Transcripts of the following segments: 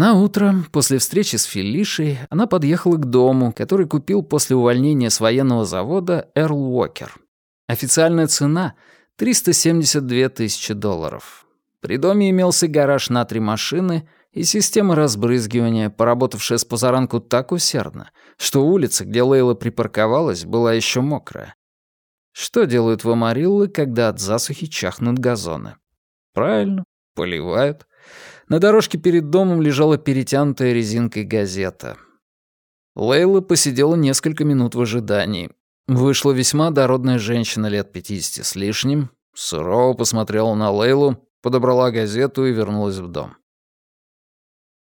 На утро, после встречи с Фелишей, она подъехала к дому, который купил после увольнения с военного завода Эрл Уокер. Официальная цена — 372 тысячи долларов. При доме имелся гараж на три машины и система разбрызгивания, поработавшая с позаранку так усердно, что улица, где Лейла припарковалась, была еще мокрая. Что делают в Амариллы, когда от засухи чахнут газоны? Правильно, поливают. На дорожке перед домом лежала перетянутая резинкой газета. Лейла посидела несколько минут в ожидании. Вышла весьма дородная женщина лет 50 с лишним, сурово посмотрела на Лейлу, подобрала газету и вернулась в дом.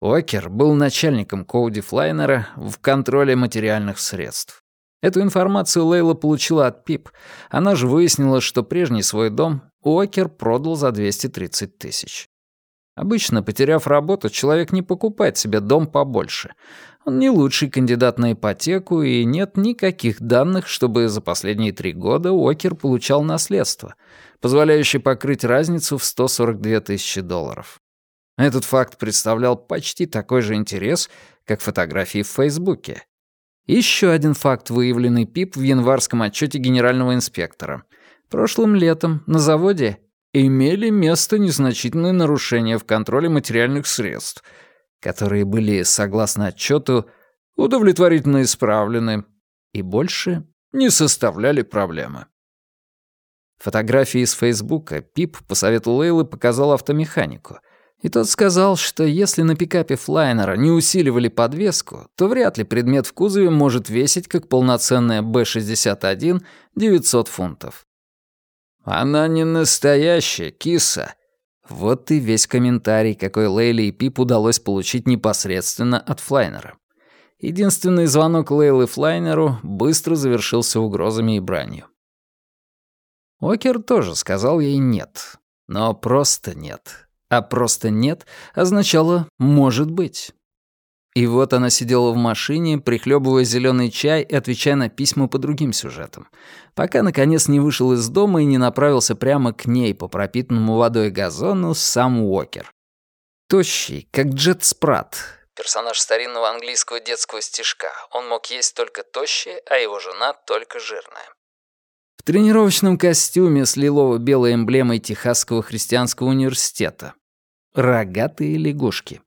Уокер был начальником Коуди Флайнера в контроле материальных средств. Эту информацию Лейла получила от Пип. Она же выяснила, что прежний свой дом Уокер продал за 230 тысяч. Обычно, потеряв работу, человек не покупает себе дом побольше. Он не лучший кандидат на ипотеку, и нет никаких данных, чтобы за последние три года Уокер получал наследство, позволяющее покрыть разницу в 142 тысячи долларов. Этот факт представлял почти такой же интерес, как фотографии в Фейсбуке. Еще один факт, выявленный ПИП в январском отчете генерального инспектора. Прошлым летом на заводе имели место незначительные нарушения в контроле материальных средств, которые были, согласно отчету, удовлетворительно исправлены и больше не составляли проблемы. Фотографии из Фейсбука Пип по совету Лейлы показал автомеханику, и тот сказал, что если на пикапе Флайнера не усиливали подвеску, то вряд ли предмет в кузове может весить как полноценная Б-61 900 фунтов. «Она не настоящая, киса». Вот и весь комментарий, какой Лейле и Пип удалось получить непосредственно от Флайнера. Единственный звонок Лейлы Флайнеру быстро завершился угрозами и бранью. Окер тоже сказал ей «нет». Но просто «нет». А просто «нет» означало «может быть». И вот она сидела в машине, прихлебывая зеленый чай и отвечая на письма по другим сюжетам, пока, наконец, не вышел из дома и не направился прямо к ней по пропитанному водой газону сам Уокер. Тощий, как Джет Спрат, персонаж старинного английского детского стишка. Он мог есть только тощее, а его жена только жирная. В тренировочном костюме с лилово-белой эмблемой Техасского христианского университета. Рогатые лягушки.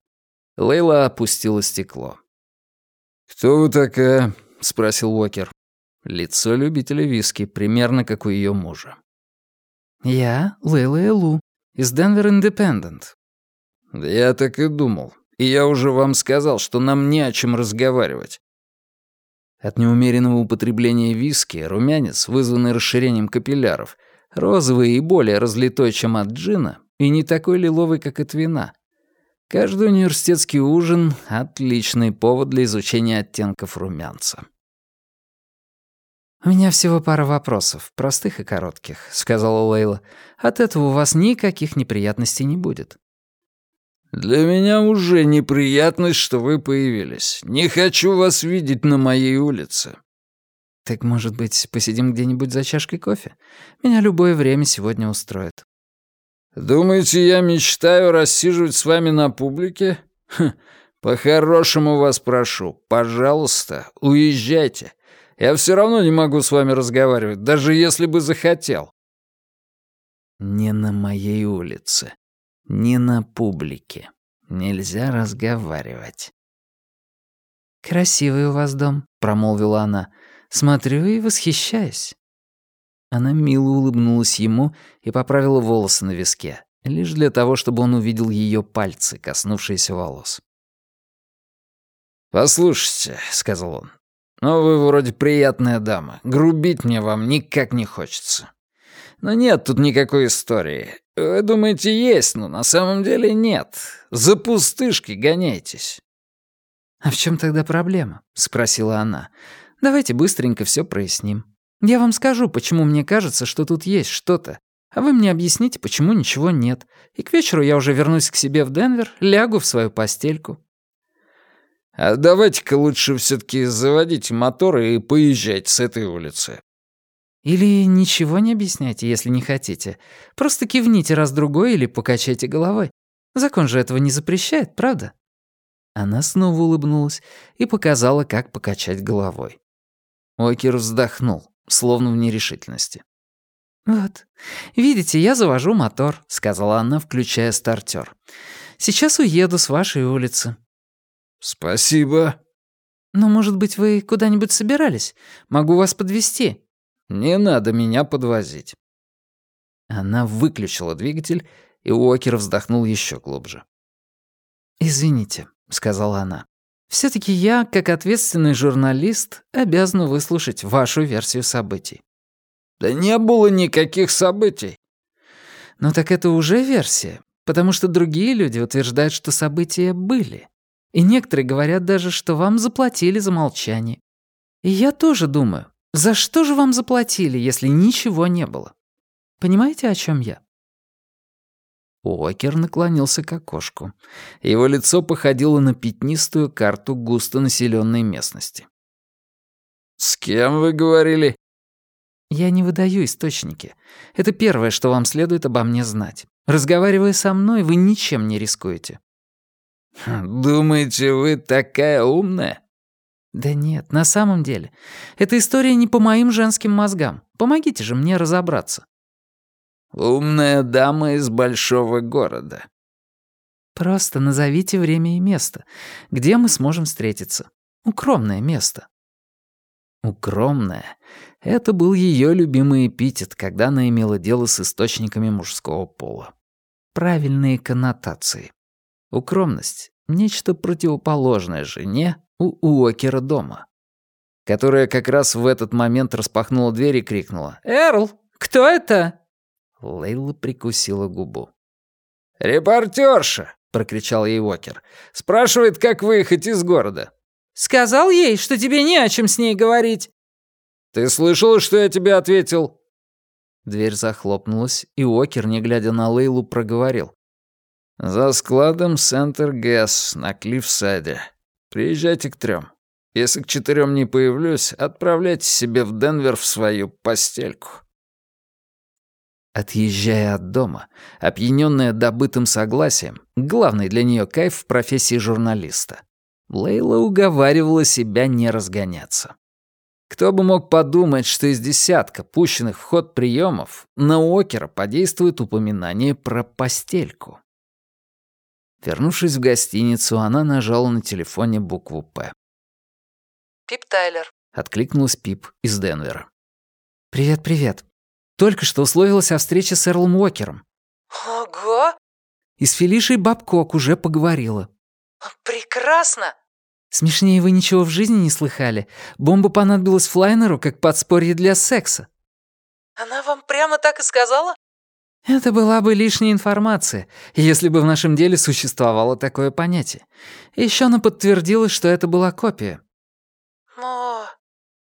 Лейла опустила стекло. «Кто вы такая?» — спросил Уокер. Лицо любителя виски, примерно как у ее мужа. «Я Лейла Элу, из Денвер Индепендент». «Я так и думал. И я уже вам сказал, что нам не о чем разговаривать». От неумеренного употребления виски румянец, вызванный расширением капилляров, розовый и более разлитой, чем от джина, и не такой лиловый, как от вина — Каждый университетский ужин — отличный повод для изучения оттенков румянца. «У меня всего пара вопросов, простых и коротких», — сказала Лейла. «От этого у вас никаких неприятностей не будет». «Для меня уже неприятность, что вы появились. Не хочу вас видеть на моей улице». «Так, может быть, посидим где-нибудь за чашкой кофе? Меня любое время сегодня устроит». «Думаете, я мечтаю рассиживать с вами на публике? Хм, по-хорошему вас прошу, пожалуйста, уезжайте. Я все равно не могу с вами разговаривать, даже если бы захотел». «Не на моей улице, не на публике. Нельзя разговаривать». «Красивый у вас дом», — промолвила она. «Смотрю и восхищаюсь». Она мило улыбнулась ему и поправила волосы на виске, лишь для того, чтобы он увидел ее пальцы, коснувшиеся волос. «Послушайте», — сказал он, — «ну вы вроде приятная дама, грубить мне вам никак не хочется. Но нет тут никакой истории. Вы думаете, есть, но на самом деле нет. За пустышки гоняйтесь». «А в чем тогда проблема?» — спросила она. «Давайте быстренько все проясним». Я вам скажу, почему мне кажется, что тут есть что-то, а вы мне объясните, почему ничего нет. И к вечеру я уже вернусь к себе в Денвер, лягу в свою постельку». «А давайте-ка лучше все таки заводите мотор и поезжайте с этой улицы». «Или ничего не объясняйте, если не хотите. Просто кивните раз-другой или покачайте головой. Закон же этого не запрещает, правда?» Она снова улыбнулась и показала, как покачать головой. Окер вздохнул, словно в нерешительности. «Вот, видите, я завожу мотор», — сказала она, включая стартер. «Сейчас уеду с вашей улицы». «Спасибо». «Но, может быть, вы куда-нибудь собирались? Могу вас подвезти. «Не надо меня подвозить». Она выключила двигатель, и Уокер вздохнул еще глубже. «Извините», — сказала она. Все таки я, как ответственный журналист, обязана выслушать вашу версию событий». «Да не было никаких событий». «Ну так это уже версия, потому что другие люди утверждают, что события были. И некоторые говорят даже, что вам заплатили за молчание. И я тоже думаю, за что же вам заплатили, если ничего не было? Понимаете, о чем я?» Уокер наклонился к окошку. Его лицо походило на пятнистую карту густонаселенной местности. «С кем вы говорили?» «Я не выдаю источники. Это первое, что вам следует обо мне знать. Разговаривая со мной, вы ничем не рискуете». «Думаете, вы такая умная?» «Да нет, на самом деле. Эта история не по моим женским мозгам. Помогите же мне разобраться». «Умная дама из большого города». «Просто назовите время и место, где мы сможем встретиться. Укромное место». «Укромное» — это был ее любимый эпитет, когда она имела дело с источниками мужского пола. Правильные коннотации. Укромность — нечто противоположное жене у Уокера дома, которая как раз в этот момент распахнула дверь и крикнула «Эрл, кто это?» Лейла прикусила губу. «Репортерша!» — прокричал ей Уокер. «Спрашивает, как выехать из города». «Сказал ей, что тебе не о чем с ней говорить». «Ты слышала, что я тебе ответил?» Дверь захлопнулась, и Уокер, не глядя на Лейлу, проговорил. «За складом Центр Гэс на Клиффсайде. Приезжайте к трем. Если к четырем не появлюсь, отправляйте себе в Денвер в свою постельку». Отъезжая от дома, опьянённая добытым согласием, главный для нее кайф в профессии журналиста, Лейла уговаривала себя не разгоняться. Кто бы мог подумать, что из десятка пущенных в ход приемов на Окера подействует упоминание про постельку. Вернувшись в гостиницу, она нажала на телефоне букву «П». «Пип Тайлер», — откликнулась Пип из Денвера. «Привет, привет. Только что условилась о встрече с Эрлом Уокером». «Ого!» И с Фелишей Бабкок уже поговорила. «Прекрасно!» Смешнее вы ничего в жизни не слыхали. Бомба понадобилась Флайнеру как подспорье для секса. Она вам прямо так и сказала? Это была бы лишняя информация, если бы в нашем деле существовало такое понятие. Еще она подтвердила, что это была копия. О.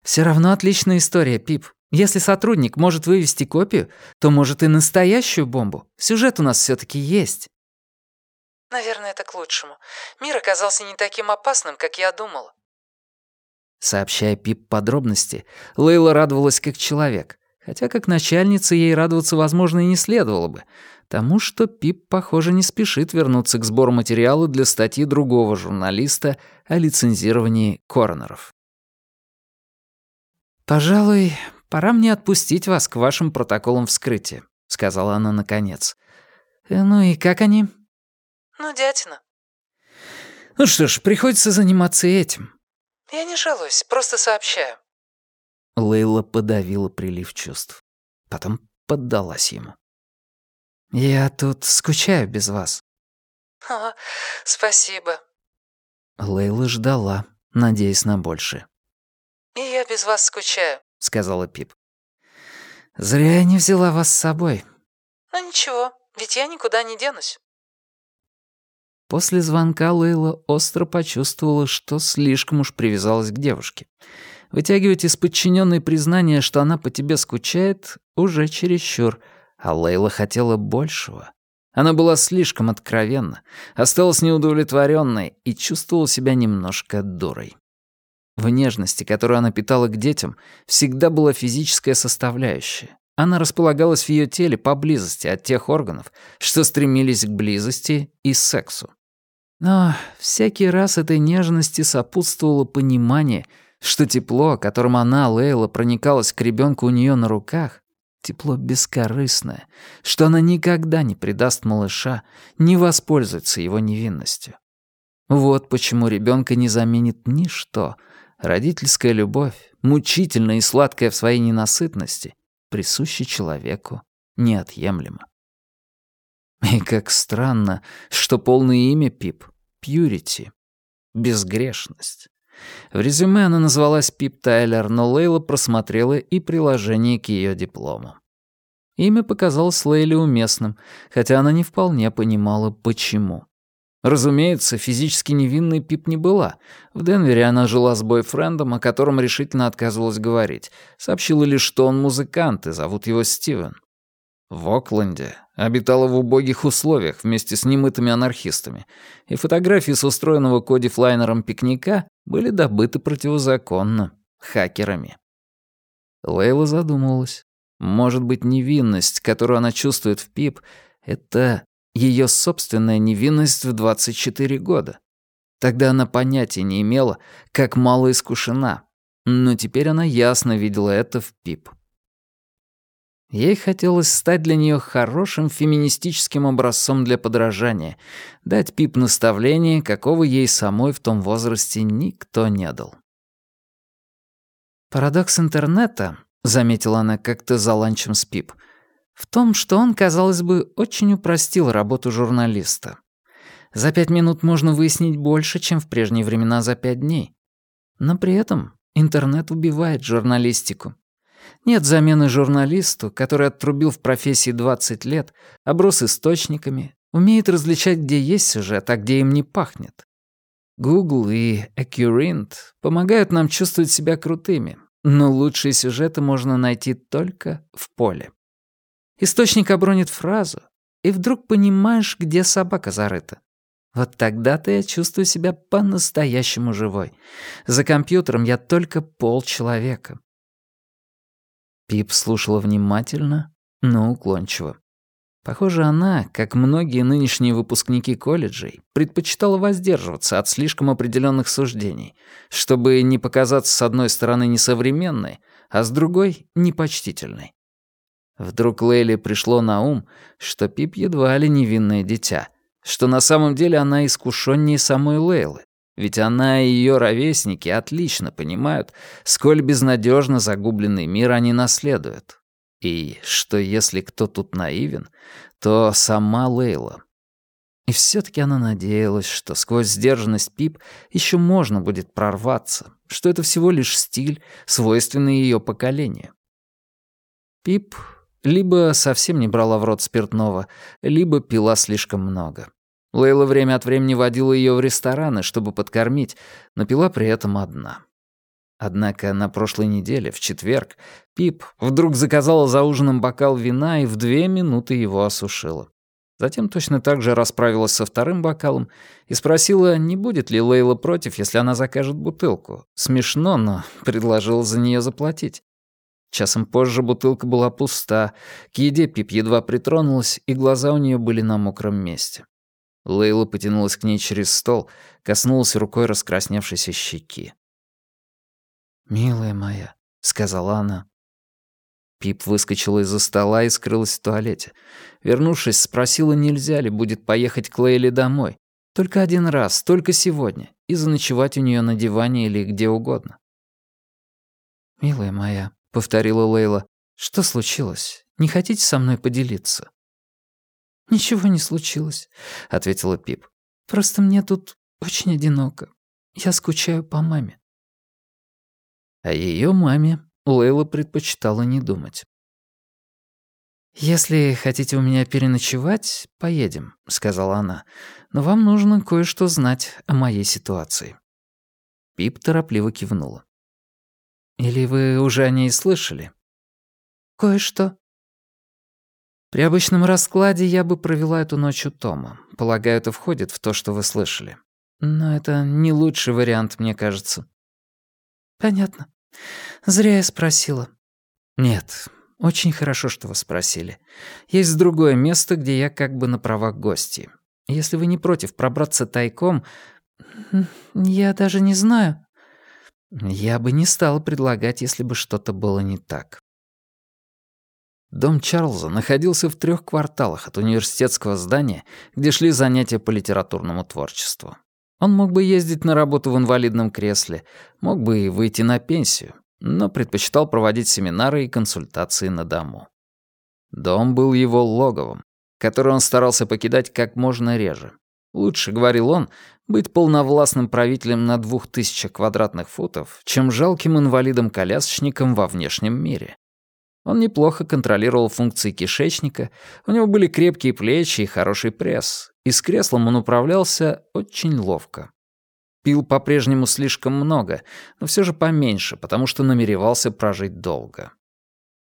Все равно отличная история, Пип. Если сотрудник может вывести копию, то может и настоящую бомбу. Сюжет у нас все таки есть. Наверное, это к лучшему. Мир оказался не таким опасным, как я думала. Сообщая Пип подробности, Лейла радовалась как человек, хотя как начальница ей радоваться, возможно, и не следовало бы, тому, что Пип, похоже, не спешит вернуться к сбору материала для статьи другого журналиста о лицензировании коронеров. «Пожалуй, «Пора мне отпустить вас к вашим протоколам вскрытия», — сказала она наконец. «Э, «Ну и как они?» «Ну, дятина». «Ну что ж, приходится заниматься этим». «Я не жалуюсь, просто сообщаю». Лейла подавила прилив чувств. Потом поддалась ему. «Я тут скучаю без вас». «О, спасибо». Лейла ждала, надеясь на большее. «И я без вас скучаю сказала Пип. «Зря я не взяла вас с собой». «Ну ничего, ведь я никуда не денусь». После звонка Лейла остро почувствовала, что слишком уж привязалась к девушке. Вытягивать из подчиненной признание, что она по тебе скучает, уже чересчур, а Лейла хотела большего. Она была слишком откровенна, осталась неудовлетворенной и чувствовала себя немножко дурой. В нежности, которую она питала к детям, всегда была физическая составляющая. Она располагалась в ее теле поблизости от тех органов, что стремились к близости и сексу. Но всякий раз этой нежности сопутствовало понимание, что тепло, которым она, Лейла, проникалась к ребенку у нее на руках, тепло бескорыстное, что она никогда не предаст малыша, не воспользуется его невинностью. Вот почему ребенка не заменит ничто. Родительская любовь, мучительная и сладкая в своей ненасытности, присуща человеку неотъемлемо. И как странно, что полное имя Пип — Пьюрити, безгрешность. В резюме она назвалась Пип Тайлер, но Лейла просмотрела и приложение к ее диплому. Имя показалось Лейле уместным, хотя она не вполне понимала, почему. Разумеется, физически невинной Пип не была. В Денвере она жила с бойфрендом, о котором решительно отказывалась говорить. Сообщила лишь, что он музыкант, и зовут его Стивен. В Окленде обитала в убогих условиях вместе с немытыми анархистами, и фотографии с устроенного Коди Флайнером пикника были добыты противозаконно, хакерами. Лейла задумалась. Может быть, невинность, которую она чувствует в Пип, это ее собственная невинность в 24 года. Тогда она понятия не имела, как мало искушена, но теперь она ясно видела это в Пип. Ей хотелось стать для нее хорошим феминистическим образцом для подражания, дать Пип наставление, какого ей самой в том возрасте никто не дал. «Парадокс интернета», — заметила она как-то за ланчем с Пип, «в том, что он, казалось бы, очень упростил работу журналиста. За пять минут можно выяснить больше, чем в прежние времена за пять дней. Но при этом интернет убивает журналистику. Нет замены журналисту, который отрубил в профессии 20 лет, оброс источниками, умеет различать, где есть сюжет, а где им не пахнет. Google и Accurint помогают нам чувствовать себя крутыми, но лучшие сюжеты можно найти только в поле. Источник обронит фразу, и вдруг понимаешь, где собака зарыта. Вот тогда-то я чувствую себя по-настоящему живой. За компьютером я только полчеловека. Пип слушала внимательно, но уклончиво. Похоже, она, как многие нынешние выпускники колледжей, предпочитала воздерживаться от слишком определенных суждений, чтобы не показаться с одной стороны несовременной, а с другой — непочтительной. Вдруг Лейли пришло на ум, что Пип едва ли невинное дитя, что на самом деле она искушеннее самой Лейлы, ведь она и ее ровесники отлично понимают, сколь безнадежно загубленный мир они наследуют. И что если кто тут наивен, то сама Лейла. И все-таки она надеялась, что сквозь сдержанность Пип еще можно будет прорваться, что это всего лишь стиль, свойственный ее поколению. Пип либо совсем не брала в рот спиртного, либо пила слишком много. Лейла время от времени водила ее в рестораны, чтобы подкормить, но пила при этом одна. Однако на прошлой неделе, в четверг, Пип вдруг заказала за ужином бокал вина и в две минуты его осушила. Затем точно так же расправилась со вторым бокалом и спросила, не будет ли Лейла против, если она закажет бутылку. Смешно, но предложила за нее заплатить. Часом позже бутылка была пуста, к еде Пип едва притронулась, и глаза у нее были на мокром месте. Лейла потянулась к ней через стол, коснулась рукой раскрасневшейся щеки. «Милая моя», — сказала она. Пип выскочила из-за стола и скрылась в туалете. Вернувшись, спросила, нельзя ли будет поехать к Лейле домой. Только один раз, только сегодня, и заночевать у нее на диване или где угодно. «Милая моя», — повторила Лейла, — «что случилось? Не хотите со мной поделиться?» «Ничего не случилось», — ответила Пип. «Просто мне тут очень одиноко. Я скучаю по маме». О ее маме Лейла предпочитала не думать. «Если хотите у меня переночевать, поедем», — сказала она. «Но вам нужно кое-что знать о моей ситуации». Пип торопливо кивнула. «Или вы уже о ней слышали?» «Кое-что», при обычном раскладе я бы провела эту ночь у Тома. Полагаю, это входит в то, что вы слышали. Но это не лучший вариант, мне кажется. Понятно. Зря я спросила. Нет, очень хорошо, что вы спросили. Есть другое место, где я как бы на правах гости. Если вы не против пробраться тайком... Я даже не знаю. Я бы не стала предлагать, если бы что-то было не так. Дом Чарльза находился в трех кварталах от университетского здания, где шли занятия по литературному творчеству. Он мог бы ездить на работу в инвалидном кресле, мог бы и выйти на пенсию, но предпочитал проводить семинары и консультации на дому. Дом был его логовом, который он старался покидать как можно реже. Лучше, говорил он, быть полновластным правителем на двух тысячах квадратных футов, чем жалким инвалидом-колясочником во внешнем мире. Он неплохо контролировал функции кишечника, у него были крепкие плечи и хороший пресс, и с креслом он управлялся очень ловко. Пил по-прежнему слишком много, но все же поменьше, потому что намеревался прожить долго.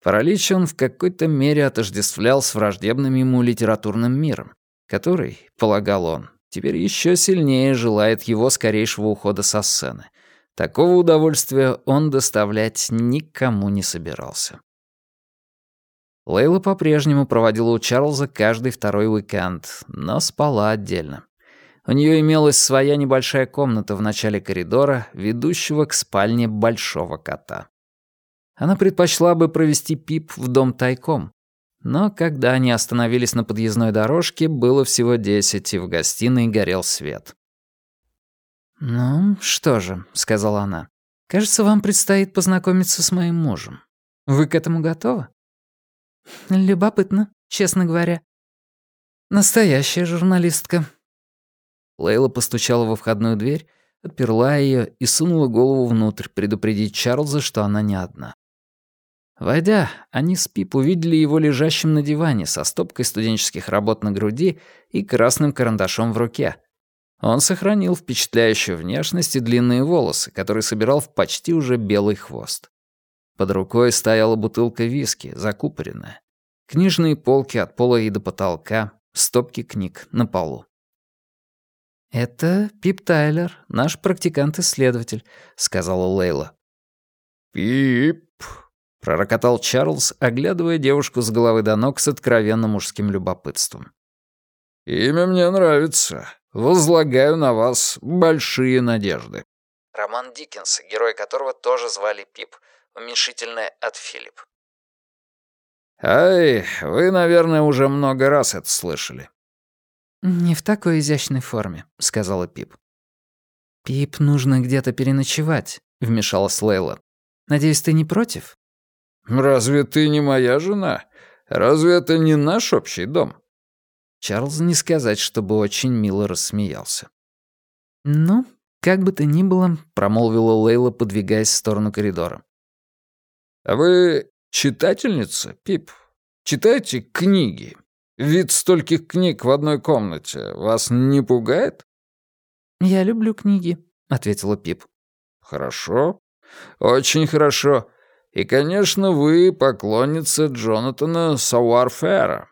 Паралич он в какой-то мере отождествлял с враждебным ему литературным миром, который, полагал он, теперь еще сильнее желает его скорейшего ухода со сцены. Такого удовольствия он доставлять никому не собирался. Лейла по-прежнему проводила у Чарльза каждый второй уикенд, но спала отдельно. У нее имелась своя небольшая комната в начале коридора, ведущего к спальне большого кота. Она предпочла бы провести Пип в дом тайком. Но когда они остановились на подъездной дорожке, было всего десять, и в гостиной горел свет. «Ну, что же», — сказала она, — «кажется, вам предстоит познакомиться с моим мужем. Вы к этому готовы?» «Любопытно, честно говоря». «Настоящая журналистка». Лейла постучала во входную дверь, отперла ее и сунула голову внутрь, предупредить Чарльза, что она не одна. Войдя, они с Пип увидели его лежащим на диване со стопкой студенческих работ на груди и красным карандашом в руке. Он сохранил впечатляющую внешность и длинные волосы, которые собирал в почти уже белый хвост. Под рукой стояла бутылка виски, закупоренная. Книжные полки от пола и до потолка, стопки книг на полу. «Это Пип Тайлер, наш практикант-исследователь», — сказала Лейла. «Пип», — пророкотал Чарльз, оглядывая девушку с головы до ног с откровенно мужским любопытством. «Имя мне нравится. Возлагаю на вас большие надежды». Роман Диккенса, герой которого тоже звали Пип, уменьшительное от Филипп. «Ай, вы, наверное, уже много раз это слышали». «Не в такой изящной форме», — сказала Пип. «Пип нужно где-то переночевать», — вмешалась Лейла. «Надеюсь, ты не против?» «Разве ты не моя жена? Разве это не наш общий дом?» Чарльз не сказать, чтобы очень мило рассмеялся. «Ну, как бы то ни было», — промолвила Лейла, подвигаясь в сторону коридора. «А вы читательница, Пип? Читаете книги? Вид стольких книг в одной комнате вас не пугает?» «Я люблю книги», — ответила Пип. «Хорошо. Очень хорошо. И, конечно, вы поклонница Джонатана Сауарфера».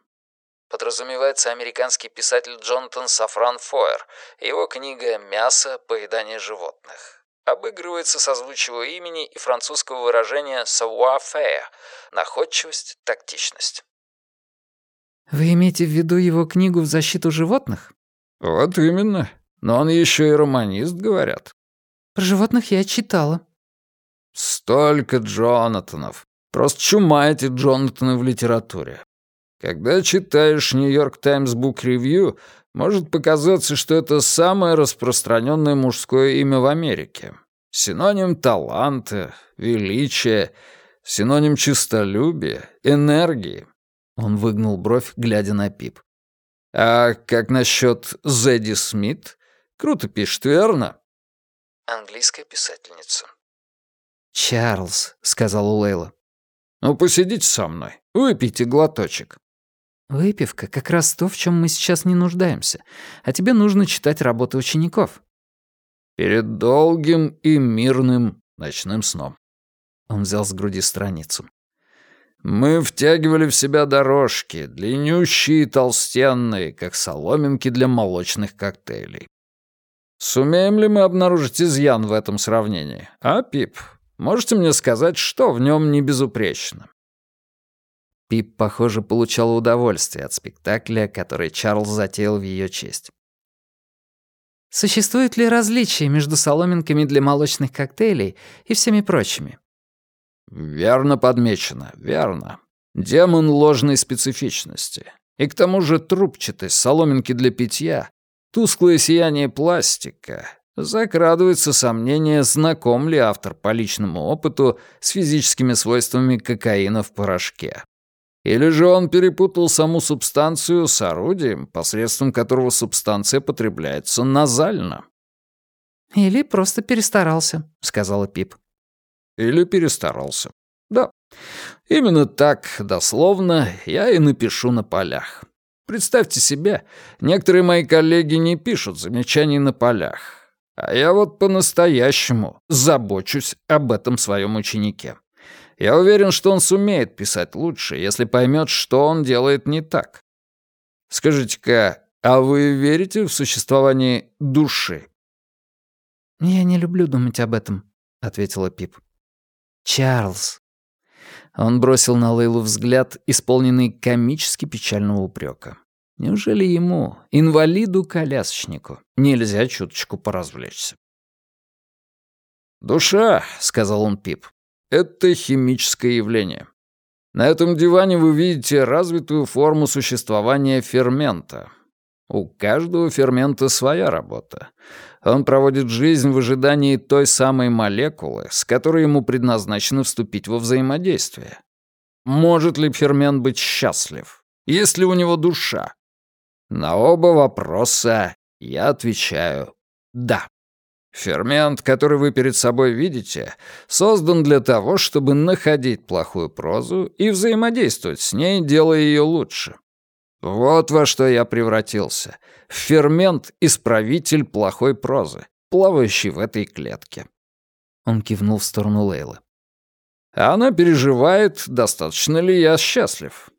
Подразумевается американский писатель Джонатан Сафран Фойер. Его книга «Мясо. Поедание животных» обыгрывается созвучие имени и французского выражения savoir-faire — находчивость, тактичность. «Вы имеете в виду его книгу в защиту животных?» «Вот именно. Но он еще и романист, говорят». «Про животных я читала». «Столько Джонатанов. Просто чума эти Джонатаны в литературе. Когда читаешь «Нью-Йорк Таймс Бук Ревью», может показаться, что это самое распространенное мужское имя в Америке. Синоним таланта, величия, синоним честолюбия, энергии. Он выгнул бровь, глядя на Пип. «А как насчет Зэдди Смит? Круто пишет, верно?» Английская писательница. «Чарльз», — сказала Лейла. «Ну, посидите со мной, выпейте глоточек». «Выпивка — как раз то, в чем мы сейчас не нуждаемся. А тебе нужно читать работы учеников». «Перед долгим и мирным ночным сном». Он взял с груди страницу. «Мы втягивали в себя дорожки, длиннющие и толстенные, как соломинки для молочных коктейлей. Сумеем ли мы обнаружить изъян в этом сравнении? А, Пип, можете мне сказать, что в нем не безупречно?» Пип, похоже, получала удовольствие от спектакля, который Чарльз затеял в ее честь. Существует ли различие между соломинками для молочных коктейлей и всеми прочими? Верно подмечено, верно. Демон ложной специфичности. И к тому же трубчатость, соломинки для питья, тусклое сияние пластика. Закрадывается сомнение, знаком ли автор по личному опыту с физическими свойствами кокаина в порошке. Или же он перепутал саму субстанцию с орудием, посредством которого субстанция потребляется назально. «Или просто перестарался», — сказала Пип. «Или перестарался. Да, именно так, дословно, я и напишу на полях. Представьте себе, некоторые мои коллеги не пишут замечаний на полях, а я вот по-настоящему забочусь об этом своем ученике. Я уверен, что он сумеет писать лучше, если поймет, что он делает не так. Скажите-ка, а вы верите в существование души?» «Я не люблю думать об этом», — ответила Пип. «Чарльз, он бросил на Лейлу взгляд, исполненный комически печального упрека. Неужели ему, инвалиду-колясочнику, нельзя чуточку поразвлечься? «Душа», — сказал он Пип, — «это химическое явление. На этом диване вы видите развитую форму существования фермента. У каждого фермента своя работа. Он проводит жизнь в ожидании той самой молекулы, с которой ему предназначено вступить во взаимодействие. Может ли фермент быть счастлив? Есть ли у него душа? На оба вопроса я отвечаю «да». Фермент, который вы перед собой видите, создан для того, чтобы находить плохую прозу и взаимодействовать с ней, делая ее лучше. Вот во что я превратился. В фермент-исправитель плохой прозы, плавающий в этой клетке. Он кивнул в сторону Лейлы. Она переживает, достаточно ли я счастлив.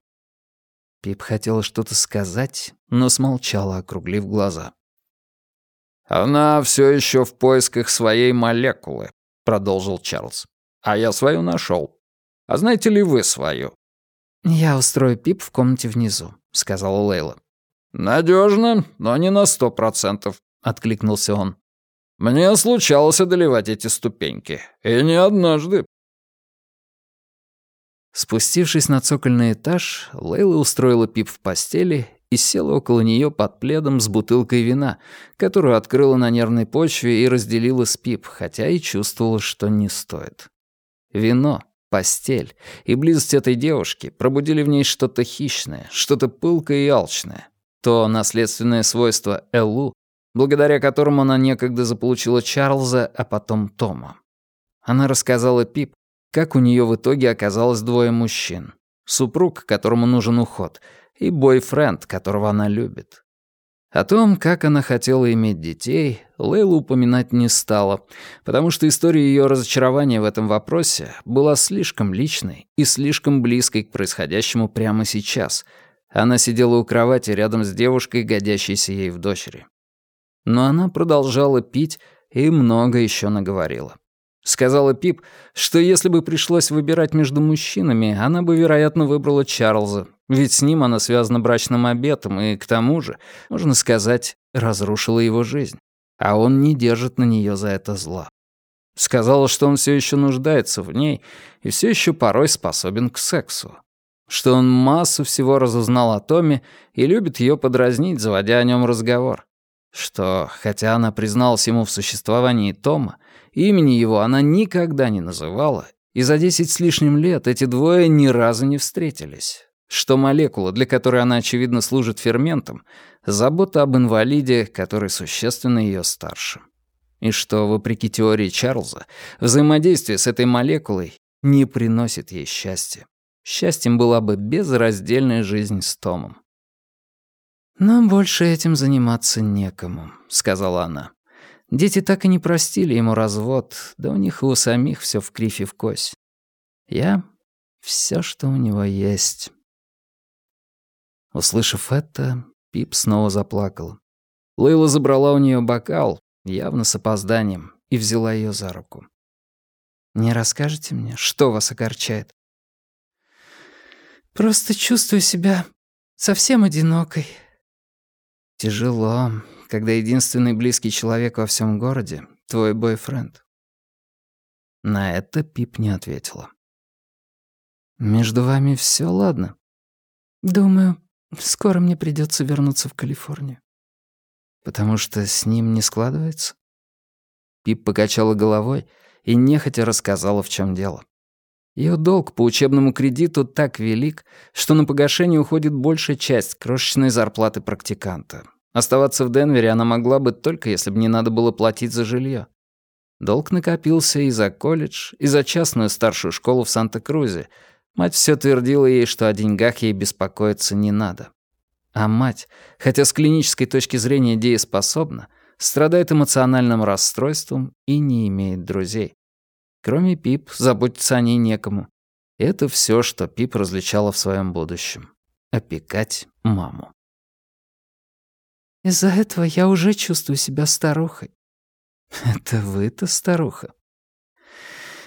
Пип хотела что-то сказать, но смолчала, округлив глаза. «Она все еще в поисках своей молекулы», — продолжил Чарльз. «А я свою нашел. А знаете ли вы свою?» «Я устрою Пип в комнате внизу», — сказала Лейла. «Надежно, но не на сто процентов», — откликнулся он. «Мне случалось одолевать эти ступеньки, и не однажды». Спустившись на цокольный этаж, Лейла устроила Пип в постели и села около нее под пледом с бутылкой вина, которую открыла на нервной почве и разделила с Пип, хотя и чувствовала, что не стоит. Вино Постель и близость этой девушки пробудили в ней что-то хищное, что-то пылкое и алчное. То наследственное свойство Эллу, благодаря которому она некогда заполучила Чарльза, а потом Тома. Она рассказала Пип, как у нее в итоге оказалось двое мужчин. Супруг, которому нужен уход, и бойфренд, которого она любит. О том, как она хотела иметь детей, Лейла упоминать не стала, потому что история ее разочарования в этом вопросе была слишком личной и слишком близкой к происходящему прямо сейчас. Она сидела у кровати рядом с девушкой, годящейся ей в дочери. Но она продолжала пить и много еще наговорила. Сказала Пип, что если бы пришлось выбирать между мужчинами, она бы, вероятно, выбрала Чарльза, ведь с ним она связана брачным обетом и, к тому же, можно сказать, разрушила его жизнь. А он не держит на нее за это зла. Сказала, что он все еще нуждается в ней и все еще порой способен к сексу. Что он массу всего разузнал о Томе и любит ее подразнить, заводя о нем разговор. Что, хотя она призналась ему в существовании Тома, Имени его она никогда не называла, и за десять с лишним лет эти двое ни разу не встретились. Что молекула, для которой она, очевидно, служит ферментом, забота об инвалиде, который существенно ее старше. И что, вопреки теории Чарльза, взаимодействие с этой молекулой не приносит ей счастья. Счастьем была бы безраздельная жизнь с Томом. «Но больше этим заниматься некому», — сказала она. Дети так и не простили ему развод, да у них и у самих все в крифе в кось. Я — все, что у него есть. Услышав это, Пип снова заплакал. Лейла забрала у нее бокал, явно с опозданием, и взяла ее за руку. «Не расскажете мне, что вас огорчает?» Просто чувствую себя совсем одинокой». «Тяжело, когда единственный близкий человек во всем городе — твой бойфренд». На это Пип не ответила. «Между вами все ладно?» «Думаю, скоро мне придется вернуться в Калифорнию». «Потому что с ним не складывается?» Пип покачала головой и нехотя рассказала, в чем дело. Ее долг по учебному кредиту так велик, что на погашение уходит большая часть крошечной зарплаты практиканта. Оставаться в Денвере она могла бы только если бы не надо было платить за жилье. Долг накопился и за колледж, и за частную старшую школу в Санта-Крузе. Мать все твердила ей, что о деньгах ей беспокоиться не надо. А мать, хотя с клинической точки зрения дееспособна, страдает эмоциональным расстройством и не имеет друзей. Кроме Пип, заботиться о ней некому. Это все, что Пип различала в своем будущем. Опекать маму. «Из-за этого я уже чувствую себя старухой». «Это вы-то старуха?»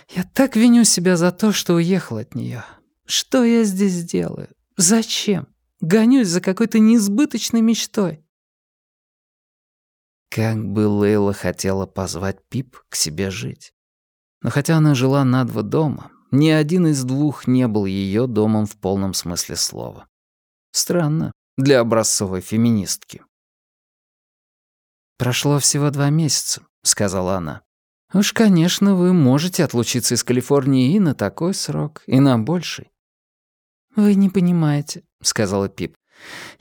«Я так виню себя за то, что уехал от нее. Что я здесь делаю? Зачем? Гонюсь за какой-то неизбыточной мечтой». Как бы Лейла хотела позвать Пип к себе жить. Но хотя она жила на два дома, ни один из двух не был ее домом в полном смысле слова. Странно для образцовой феминистки. «Прошло всего два месяца», — сказала она. «Уж, конечно, вы можете отлучиться из Калифорнии и на такой срок, и на больший». «Вы не понимаете», — сказала Пип.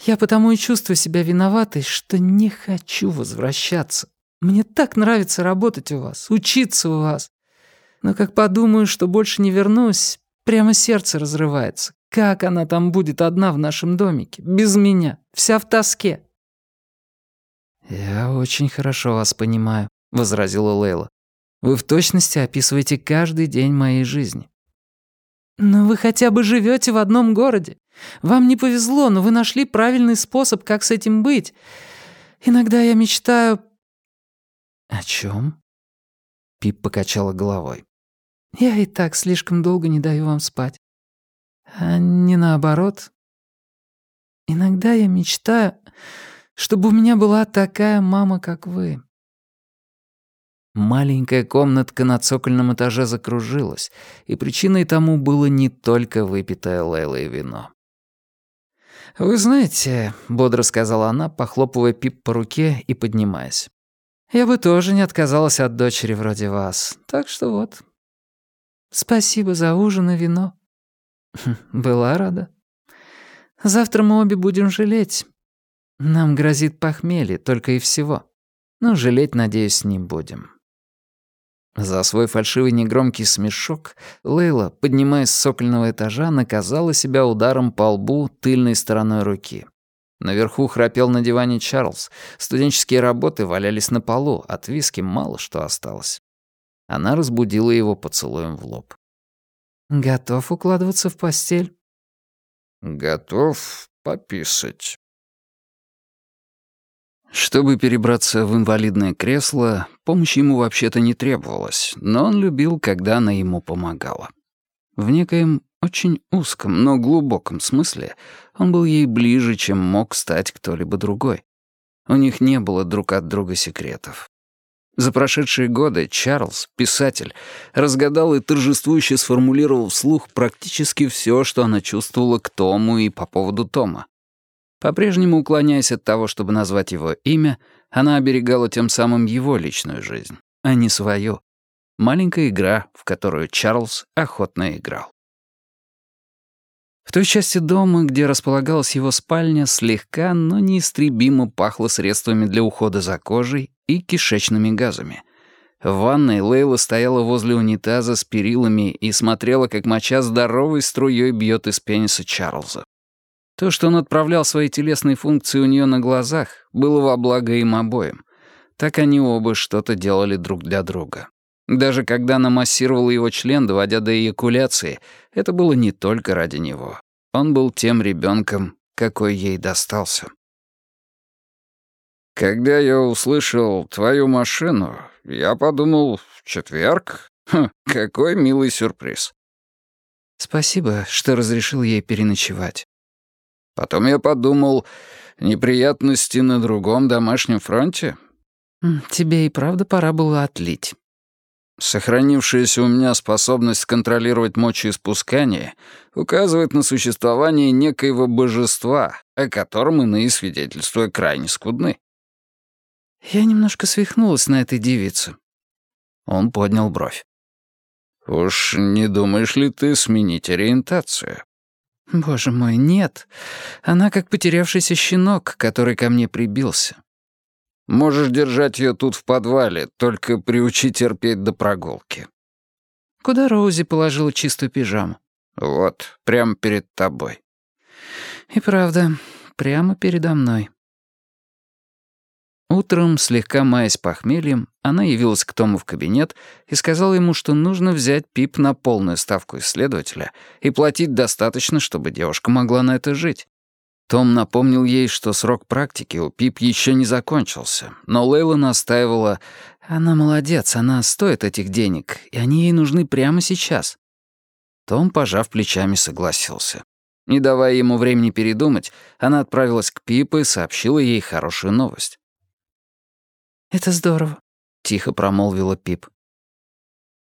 «Я потому и чувствую себя виноватой, что не хочу возвращаться. Мне так нравится работать у вас, учиться у вас. Но как подумаю, что больше не вернусь, прямо сердце разрывается. Как она там будет одна в нашем домике, без меня, вся в тоске?» «Я очень хорошо вас понимаю», — возразила Лейла. «Вы в точности описываете каждый день моей жизни». «Но вы хотя бы живете в одном городе. Вам не повезло, но вы нашли правильный способ, как с этим быть. Иногда я мечтаю...» «О чем? Пип покачала головой. Я и так слишком долго не даю вам спать. А не наоборот. Иногда я мечтаю, чтобы у меня была такая мама, как вы». Маленькая комнатка на цокольном этаже закружилась, и причиной тому было не только выпитое Лейлой вино. «Вы знаете», — бодро сказала она, похлопывая Пип по руке и поднимаясь, «я бы тоже не отказалась от дочери вроде вас, так что вот, «Спасибо за ужин и вино». «Была рада». «Завтра мы обе будем жалеть. Нам грозит похмелье, только и всего. Но жалеть, надеюсь, не будем». За свой фальшивый негромкий смешок Лейла, поднимаясь с сокольного этажа, наказала себя ударом по лбу тыльной стороной руки. Наверху храпел на диване Чарльз. Студенческие работы валялись на полу, от виски мало что осталось. Она разбудила его поцелуем в лоб. «Готов укладываться в постель?» «Готов пописать». Чтобы перебраться в инвалидное кресло, помощи ему вообще-то не требовалось, но он любил, когда она ему помогала. В некоем очень узком, но глубоком смысле он был ей ближе, чем мог стать кто-либо другой. У них не было друг от друга секретов. За прошедшие годы Чарльз, писатель, разгадал и торжествующе сформулировал вслух практически все, что она чувствовала к Тому и по поводу Тома. По-прежнему уклоняясь от того, чтобы назвать его имя, она оберегала тем самым его личную жизнь, а не свою. Маленькая игра, в которую Чарльз охотно играл. В той части дома, где располагалась его спальня, слегка, но неистребимо пахло средствами для ухода за кожей и кишечными газами. В ванной Лейла стояла возле унитаза с перилами и смотрела, как моча здоровой струей бьет из пениса Чарльза. То, что он отправлял свои телесные функции у нее на глазах, было во благо им обоим. Так они оба что-то делали друг для друга. Даже когда она массировала его член, доводя до эякуляции, это было не только ради него. Он был тем ребенком, какой ей достался. «Когда я услышал твою машину, я подумал, в четверг? Хм, какой милый сюрприз». Спасибо, что разрешил ей переночевать. Потом я подумал, неприятности на другом домашнем фронте? Тебе и правда пора было отлить. Сохранившаяся у меня способность контролировать мочеиспускание указывает на существование некоего божества, о котором иные свидетельства крайне скудны. Я немножко свихнулась на этой девице. Он поднял бровь. «Уж не думаешь ли ты сменить ориентацию?» «Боже мой, нет. Она как потерявшийся щенок, который ко мне прибился». «Можешь держать ее тут в подвале, только приучи терпеть до прогулки». «Куда Роузи положила чистую пижаму?» «Вот, прямо перед тобой». «И правда, прямо передо мной». Утром, слегка маясь похмельем, она явилась к Тому в кабинет и сказала ему, что нужно взять Пип на полную ставку исследователя и платить достаточно, чтобы девушка могла на это жить. Том напомнил ей, что срок практики у Пип еще не закончился, но Лейла настаивала, «Она молодец, она стоит этих денег, и они ей нужны прямо сейчас». Том, пожав плечами, согласился. Не давая ему времени передумать, она отправилась к Пип и сообщила ей хорошую новость. «Это здорово», — тихо промолвила Пип.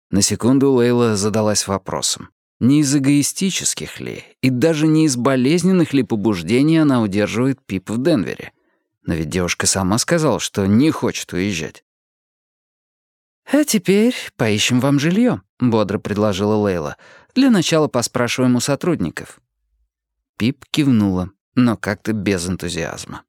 На секунду Лейла задалась вопросом. Не из эгоистических ли и даже не из болезненных ли побуждений она удерживает Пип в Денвере? Но ведь девушка сама сказала, что не хочет уезжать. «А теперь поищем вам жилье», — бодро предложила Лейла. «Для начала поспрашиваем у сотрудников». Пип кивнула, но как-то без энтузиазма.